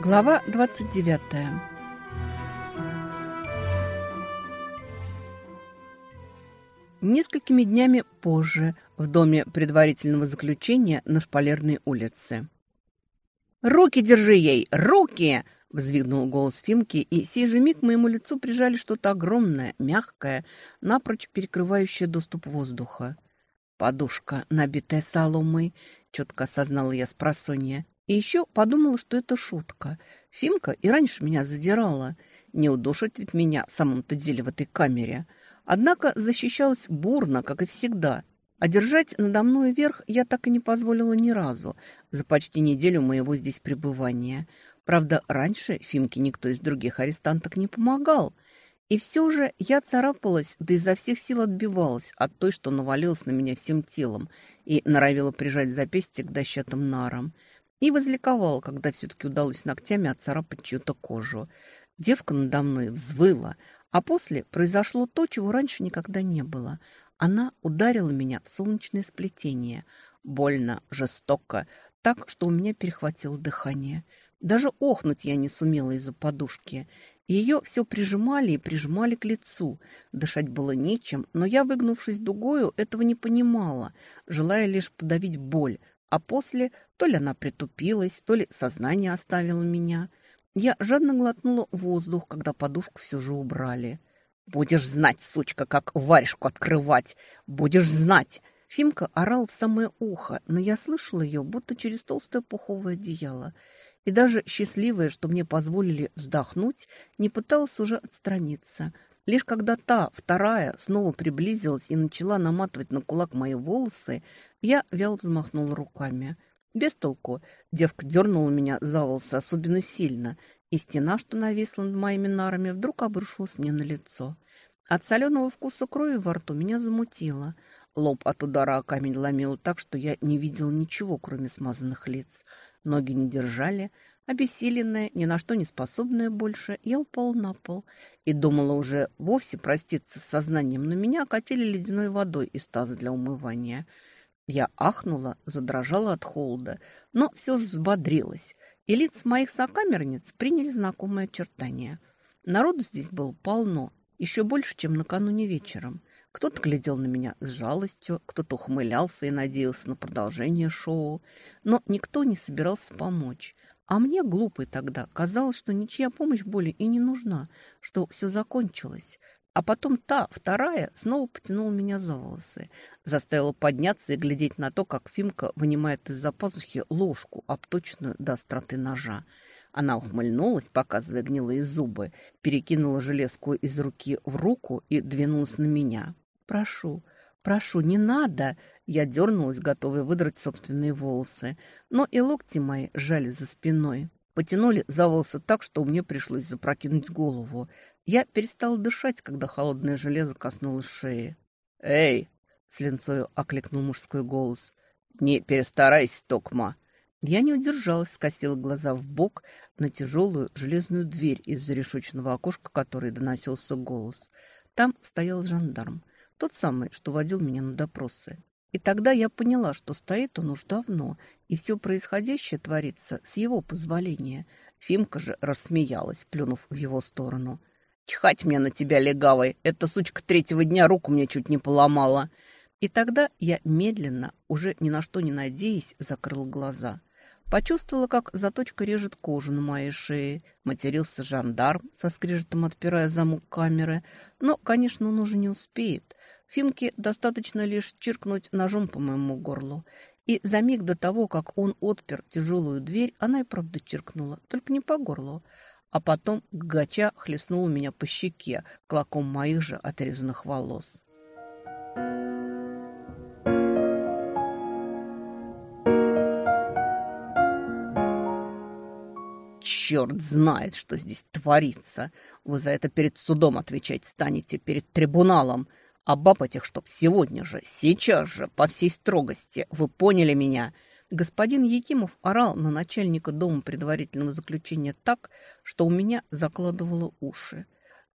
Глава 29 Несколькими днями позже в доме предварительного заключения на Шпалерной улице. «Руки держи ей! Руки!» – взвигнул голос Фимки, и сей же миг моему лицу прижали что-то огромное, мягкое, напрочь перекрывающее доступ воздуха. «Подушка, набитая соломой», – четко осознала я с просонья. И еще подумала, что это шутка. Фимка и раньше меня задирала. Не удушит ведь меня в самом-то деле в этой камере – Однако защищалась бурно, как и всегда. А держать надо мной верх я так и не позволила ни разу за почти неделю моего здесь пребывания. Правда, раньше Фимке никто из других арестанток не помогал. И все же я царапалась, да изо всех сил отбивалась от той, что навалилась на меня всем телом и норовила прижать запястье к дощатым нарам. И возликовала, когда все-таки удалось ногтями отцарапать чью-то кожу. Девка надо мной взвыла, а после произошло то, чего раньше никогда не было. Она ударила меня в солнечное сплетение. Больно, жестоко, так, что у меня перехватило дыхание. Даже охнуть я не сумела из-за подушки. Ее все прижимали и прижимали к лицу. Дышать было нечем, но я, выгнувшись дугою, этого не понимала, желая лишь подавить боль. А после то ли она притупилась, то ли сознание оставило меня. Я жадно глотнула воздух, когда подушку все же убрали. «Будешь знать, сучка, как варежку открывать! Будешь знать!» Фимка орал в самое ухо, но я слышала ее, будто через толстое пуховое одеяло. И даже счастливая, что мне позволили вздохнуть, не пыталась уже отстраниться. Лишь когда та, вторая, снова приблизилась и начала наматывать на кулак мои волосы, я вяло взмахнула руками – без толку. Девка дернула меня за волосы особенно сильно, и стена, что нависла над моими нарами, вдруг обрушилась мне на лицо. От соленого вкуса крови во рту меня замутило. Лоб от удара о камень ломил так, что я не видел ничего, кроме смазанных лиц. Ноги не держали. Обессиленная, ни на что не способная больше, я упал на пол и думала уже вовсе проститься с сознанием, но меня окатили ледяной водой из таза для умывания – я ахнула, задрожала от холода, но все же взбодрилась, и лиц моих сокамерниц приняли знакомые очертания. Народу здесь было полно, еще больше, чем накануне вечером. Кто-то глядел на меня с жалостью, кто-то ухмылялся и надеялся на продолжение шоу, но никто не собирался помочь. А мне, глупой тогда, казалось, что ничья помощь более и не нужна, что все закончилось. А потом та, вторая, снова потянула меня за волосы, заставила подняться и глядеть на то, как Фимка вынимает из-за пазухи ложку, обточенную до остроты ножа. Она ухмыльнулась, показывая гнилые зубы, перекинула железку из руки в руку и двинулась на меня. «Прошу, прошу, не надо!» Я дернулась, готовая выдрать собственные волосы, но и локти мои жали за спиной. Потянули за волосы так, что мне пришлось запрокинуть голову. Я перестал дышать, когда холодное железо коснулось шеи. «Эй!» — с линцою окликнул мужской голос. «Не перестарайся, Токма!» Я не удержалась, скосила глаза в бок на тяжелую железную дверь из зарешоченного окошка, которой доносился голос. Там стоял жандарм, тот самый, что водил меня на допросы. И тогда я поняла, что стоит он уж давно, и все происходящее творится с его позволения. Фимка же рассмеялась, плюнув в его сторону. Чихать мне на тебя, легавый. Эта сучка третьего дня руку мне чуть не поломала. И тогда я медленно, уже ни на что не надеясь, закрыл глаза. Почувствовала, как заточка режет кожу на моей шее. Матерился жандарм, со скрежетом отпирая замок камеры. Но, конечно, он уже не успеет. Фимке достаточно лишь чиркнуть ножом по моему горлу. И за миг до того, как он отпер тяжелую дверь, она и правда чиркнула, только не по горлу, а потом гача хлестнул меня по щеке клоком моих же отрезанных волос. Черт знает, что здесь творится. Вы за это перед судом отвечать станете, перед трибуналом. А баб чтоб сегодня же, сейчас же, по всей строгости. Вы поняли меня?» Господин Якимов орал на начальника дома предварительного заключения так, что у меня закладывало уши.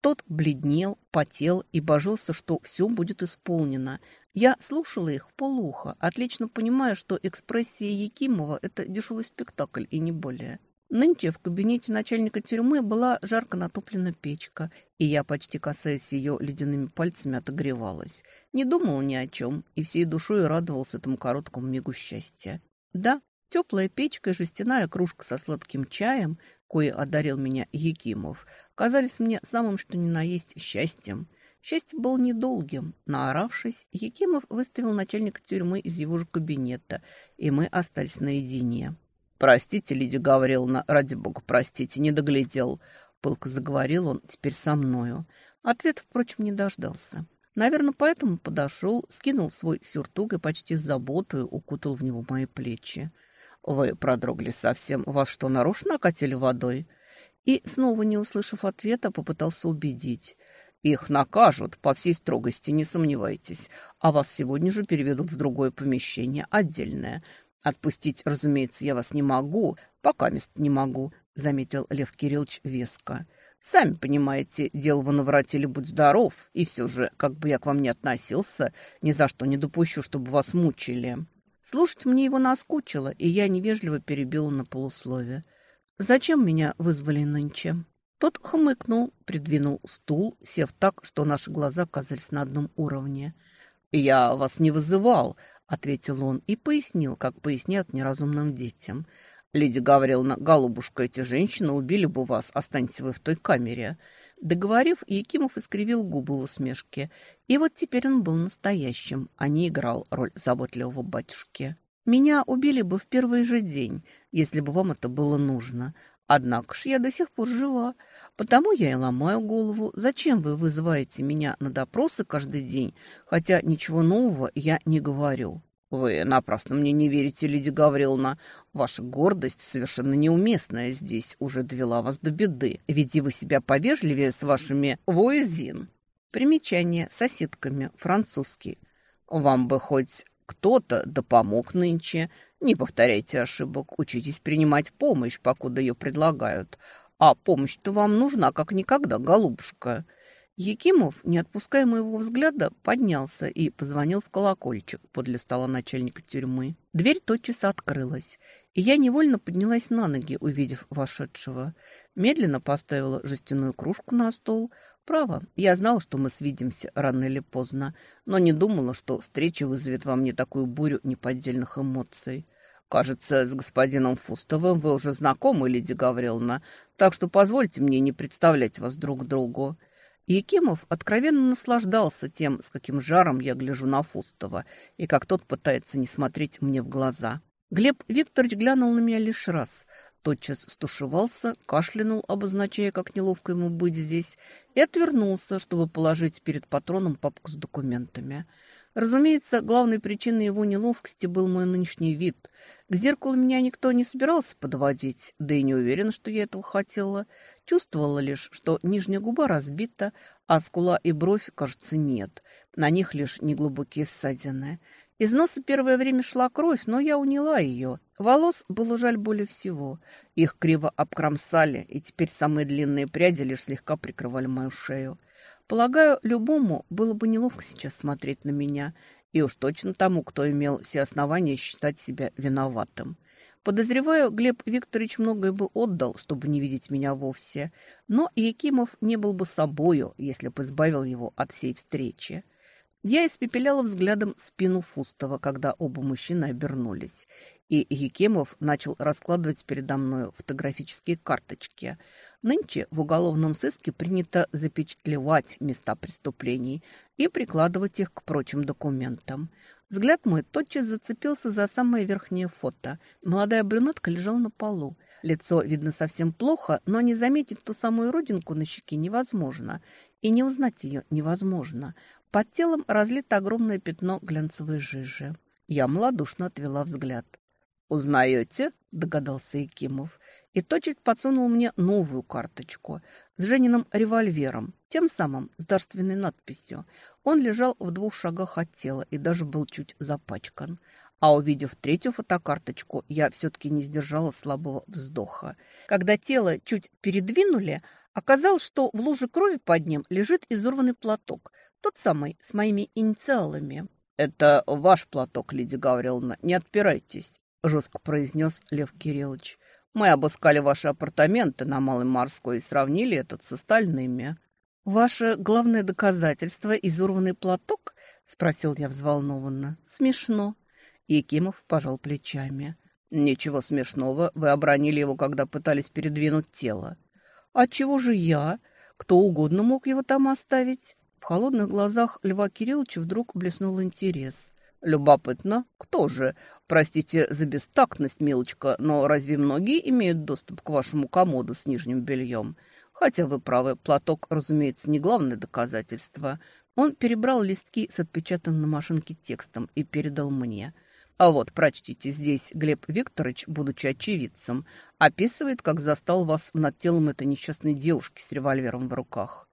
Тот бледнел, потел и божился, что все будет исполнено. Я слушала их полуха, отлично понимая, что экспрессия Якимова – это дешевый спектакль и не более. Нынче в кабинете начальника тюрьмы была жарко натоплена печка, и я, почти касаясь ее ледяными пальцами, отогревалась. Не думал ни о чем, и всей душой радовался этому короткому мигу счастья. Да, теплая печка и жестяная кружка со сладким чаем, кое одарил меня Якимов, казались мне самым что ни на есть счастьем. Счастье было недолгим. Наоравшись, Якимов выставил начальника тюрьмы из его же кабинета, и мы остались наедине. «Простите, Лидия Гавриловна, ради бога, простите, не доглядел». Пылко заговорил он теперь со мною. Ответ, впрочем, не дождался. Наверное, поэтому подошел, скинул свой сюртук и почти с заботой укутал в него мои плечи. «Вы продрогли совсем. Вас что, нарочно окатили водой?» И, снова не услышав ответа, попытался убедить. «Их накажут по всей строгости, не сомневайтесь. А вас сегодня же переведут в другое помещение, отдельное. «Отпустить, разумеется, я вас не могу, пока мест не могу», — заметил Лев Кириллович веско. «Сами понимаете, дело в навратили будь здоров, и все же, как бы я к вам ни относился, ни за что не допущу, чтобы вас мучили». Слушать мне его наскучило, и я невежливо перебила на полусловие. «Зачем меня вызвали нынче?» Тот хмыкнул, придвинул стул, сев так, что наши глаза оказались на одном уровне. «Я вас не вызывал», ответил он и пояснил, как поясняют неразумным детям. «Лидия Гавриловна, голубушка, эти женщины убили бы вас, останьтесь вы в той камере». Договорив, Якимов искривил губы в усмешке. И вот теперь он был настоящим, а не играл роль заботливого батюшки. «Меня убили бы в первый же день, если бы вам это было нужно. Однако ж я до сих пор жива, потому я и ломаю голову. Зачем вы вызываете меня на допросы каждый день, хотя ничего нового я не говорю? Вы напрасно мне не верите, Лидия Гавриловна. Ваша гордость совершенно неуместная здесь уже довела вас до беды. Веди вы себя повежливее с вашими воезин. Примечание соседками, французский. Вам бы хоть кто-то да помог нынче. Не повторяйте ошибок, учитесь принимать помощь, покуда ее предлагают. А помощь-то вам нужна как никогда, голубушка». Якимов, не отпуская моего взгляда, поднялся и позвонил в колокольчик подле стола начальника тюрьмы. Дверь тотчас открылась, и я невольно поднялась на ноги, увидев вошедшего. Медленно поставила жестяную кружку на стол, Право, я знала, что мы свидимся рано или поздно, но не думала, что встреча вызовет во мне такую бурю неподдельных эмоций. Кажется, с господином Фустовым вы уже знакомы, Лидия Гавриловна, так что позвольте мне не представлять вас друг другу. Якимов откровенно наслаждался тем, с каким жаром я гляжу на Фустова, и как тот пытается не смотреть мне в глаза. Глеб Викторович глянул на меня лишь раз – тотчас стушевался, кашлянул, обозначая, как неловко ему быть здесь, и отвернулся, чтобы положить перед патроном папку с документами. Разумеется, главной причиной его неловкости был мой нынешний вид. К зеркалу меня никто не собирался подводить, да и не уверен, что я этого хотела. Чувствовала лишь, что нижняя губа разбита, а скула и бровь, кажется, нет. На них лишь неглубокие ссадины. Из носа первое время шла кровь, но я уняла ее. Волос было жаль более всего. Их криво обкромсали, и теперь самые длинные пряди лишь слегка прикрывали мою шею. Полагаю, любому было бы неловко сейчас смотреть на меня, и уж точно тому, кто имел все основания считать себя виноватым. Подозреваю, Глеб Викторович многое бы отдал, чтобы не видеть меня вовсе, но Якимов не был бы собою, если бы избавил его от всей встречи. Я испепеляла взглядом спину Фустова, когда оба мужчины обернулись, и Якимов начал раскладывать передо мной фотографические карточки. Нынче в уголовном сыске принято запечатлевать места преступлений и прикладывать их к прочим документам. Взгляд мой тотчас зацепился за самое верхнее фото. Молодая брюнетка лежала на полу. Лицо видно совсем плохо, но не заметить ту самую родинку на щеке невозможно. И не узнать ее невозможно. Под телом разлито огромное пятно глянцевой жижи. Я малодушно отвела взгляд. «Узнаете?» – догадался Якимов. И тотчас подсунул мне новую карточку с Жениным револьвером, тем самым с дарственной надписью. Он лежал в двух шагах от тела и даже был чуть запачкан. А увидев третью фотокарточку, я все-таки не сдержала слабого вздоха. Когда тело чуть передвинули, оказалось, что в луже крови под ним лежит изорванный платок – тот самый, с моими инициалами. «Это ваш платок, Лидия Гавриловна, не отпирайтесь», – жестко произнес Лев Кириллович. Мы обыскали ваши апартаменты на Малой Морской и сравнили этот с остальными». «Ваше главное доказательство – изорванный платок?» – спросил я взволнованно. «Смешно». Якимов пожал плечами. «Ничего смешного. Вы обронили его, когда пытались передвинуть тело». «А чего же я? Кто угодно мог его там оставить?» В холодных глазах Льва Кирилловича вдруг блеснул интерес. «Любопытно. Кто же? Простите за бестактность, милочка, но разве многие имеют доступ к вашему комоду с нижним бельем? Хотя вы правы, платок, разумеется, не главное доказательство». Он перебрал листки с отпечатанным на машинке текстом и передал мне – а вот, прочтите, здесь Глеб Викторович, будучи очевидцем, описывает, как застал вас над телом этой несчастной девушки с револьвером в руках.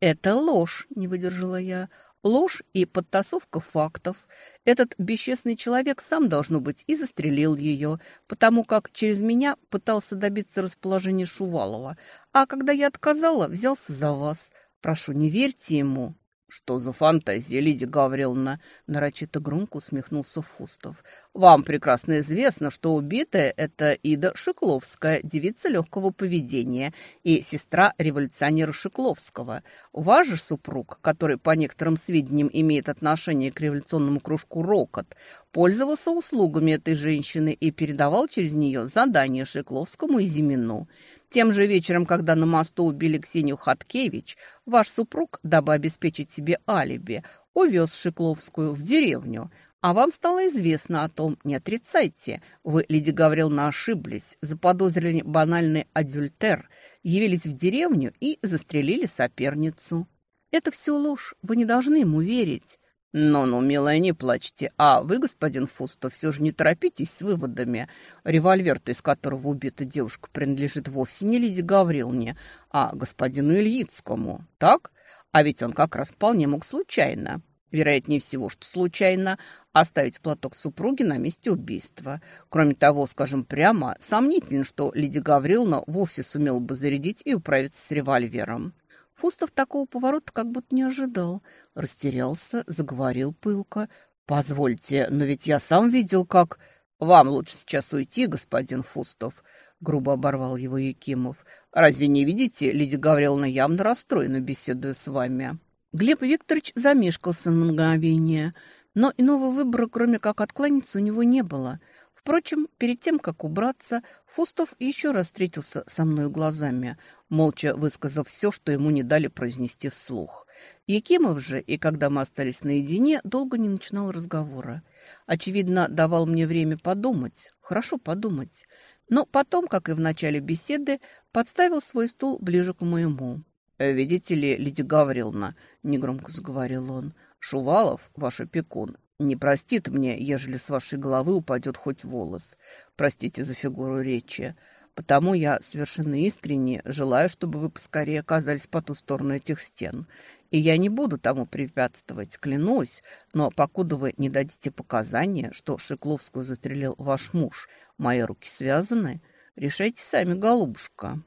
«Это ложь», — не выдержала я. «Ложь и подтасовка фактов. Этот бесчестный человек сам, должно быть, и застрелил ее, потому как через меня пытался добиться расположения Шувалова. А когда я отказала, взялся за вас. Прошу, не верьте ему». «Что за фантазия, Лидия Гавриловна?» – нарочито громко усмехнулся Фустов. «Вам прекрасно известно, что убитая – это Ида Шикловская, девица легкого поведения и сестра революционера Шикловского. Ваш же супруг, который, по некоторым сведениям, имеет отношение к революционному кружку «Рокот», пользовался услугами этой женщины и передавал через нее задания Шикловскому и Зимину. Тем же вечером, когда на мосту убили Ксению Хаткевич, ваш супруг, дабы обеспечить себе алиби, увез Шикловскую в деревню. А вам стало известно о том, не отрицайте. Вы, Лидия Гавриловна, ошиблись, заподозрили банальный адюльтер, явились в деревню и застрелили соперницу. Это все ложь, вы не должны ему верить. «Ну-ну, милая, не плачьте. А вы, господин Фустов, все же не торопитесь с выводами. Револьвер-то, из которого убита девушка, принадлежит вовсе не Лиде Гавриловне, а господину Ильицкому. Так? А ведь он как раз вполне мог случайно, вероятнее всего, что случайно, оставить платок супруги на месте убийства. Кроме того, скажем прямо, сомнительно, что Лидия Гавриловна вовсе сумела бы зарядить и управиться с револьвером». Фустов такого поворота как будто не ожидал. Растерялся, заговорил пылко. «Позвольте, но ведь я сам видел, как...» «Вам лучше сейчас уйти, господин Фустов», — грубо оборвал его Якимов. «Разве не видите, Лидия Гавриловна явно расстроена, беседуя с вами?» Глеб Викторович замешкался на мгновение, но иного выбора, кроме как откланяться, у него не было — Впрочем, перед тем, как убраться, Фустов еще раз встретился со мной глазами, молча высказав все, что ему не дали произнести вслух. Якимов же, и когда мы остались наедине, долго не начинал разговора. Очевидно, давал мне время подумать, хорошо подумать. Но потом, как и в начале беседы, подставил свой стул ближе к моему. «Видите ли, Лидия Гавриловна», — негромко заговорил он, — «Шувалов, ваш опекун, не простит мне, ежели с вашей головы упадет хоть волос. Простите за фигуру речи. Потому я совершенно искренне желаю, чтобы вы поскорее оказались по ту сторону этих стен. И я не буду тому препятствовать, клянусь, но покуда вы не дадите показания, что Шекловскую застрелил ваш муж, мои руки связаны, решайте сами, голубушка».